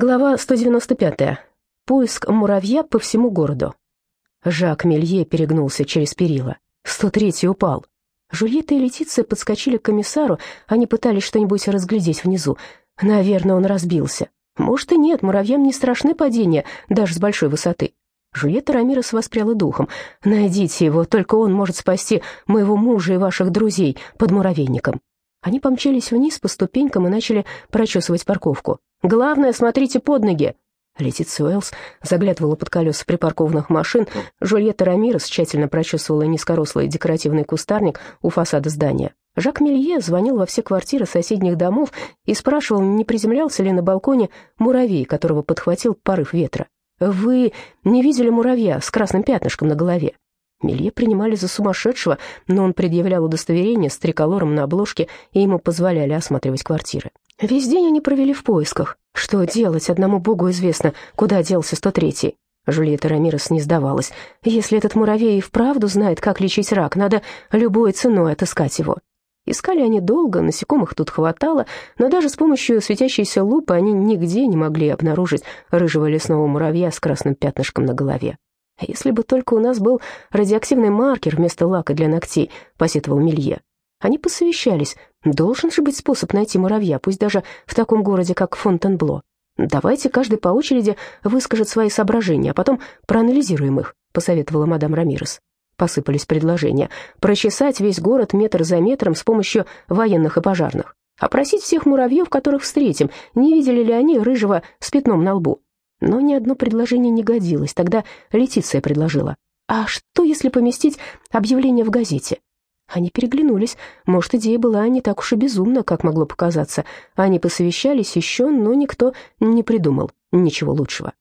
Глава 195. Поиск муравья по всему городу. Жак Мелье перегнулся через перила. 103-й упал. Жульетта и Летиция подскочили к комиссару, они пытались что-нибудь разглядеть внизу. Наверное, он разбился. Может и нет, муравьям не страшны падения, даже с большой высоты. Жульетта Рамирес воспряла духом. «Найдите его, только он может спасти моего мужа и ваших друзей под муравейником». Они помчались вниз по ступенькам и начали прочесывать парковку. Главное, смотрите под ноги!» Летиция Уэллс заглядывала под колеса припаркованных машин, Жульетта Рамирес тщательно прочесывала низкорослый декоративный кустарник у фасада здания. Жак Мелье звонил во все квартиры соседних домов и спрашивал, не приземлялся ли на балконе муравей, которого подхватил порыв ветра. «Вы не видели муравья с красным пятнышком на голове?» Мелье принимали за сумасшедшего, но он предъявлял удостоверение с триколором на обложке, и ему позволяли осматривать квартиры. Весь день они провели в поисках. Что делать, одному богу известно, куда делся 103-й. Жульетта Рамирес не сдавалась. Если этот муравей и вправду знает, как лечить рак, надо любой ценой отыскать его. Искали они долго, насекомых тут хватало, но даже с помощью светящейся лупы они нигде не могли обнаружить рыжего лесного муравья с красным пятнышком на голове. «Если бы только у нас был радиоактивный маркер вместо лака для ногтей», — посетовал Мелье. Они посовещались. Должен же быть способ найти муравья, пусть даже в таком городе, как Фонтенбло. Давайте каждый по очереди выскажет свои соображения, а потом проанализируем их, посоветовала мадам Рамирес. Посыпались предложения. Прочесать весь город метр за метром с помощью военных и пожарных. Опросить всех муравьев, которых встретим, не видели ли они рыжего с пятном на лбу. Но ни одно предложение не годилось. Тогда Летиция предложила. А что, если поместить объявление в газете? Они переглянулись. Может, идея была не так уж и безумна, как могло показаться. Они посовещались еще, но никто не придумал ничего лучшего.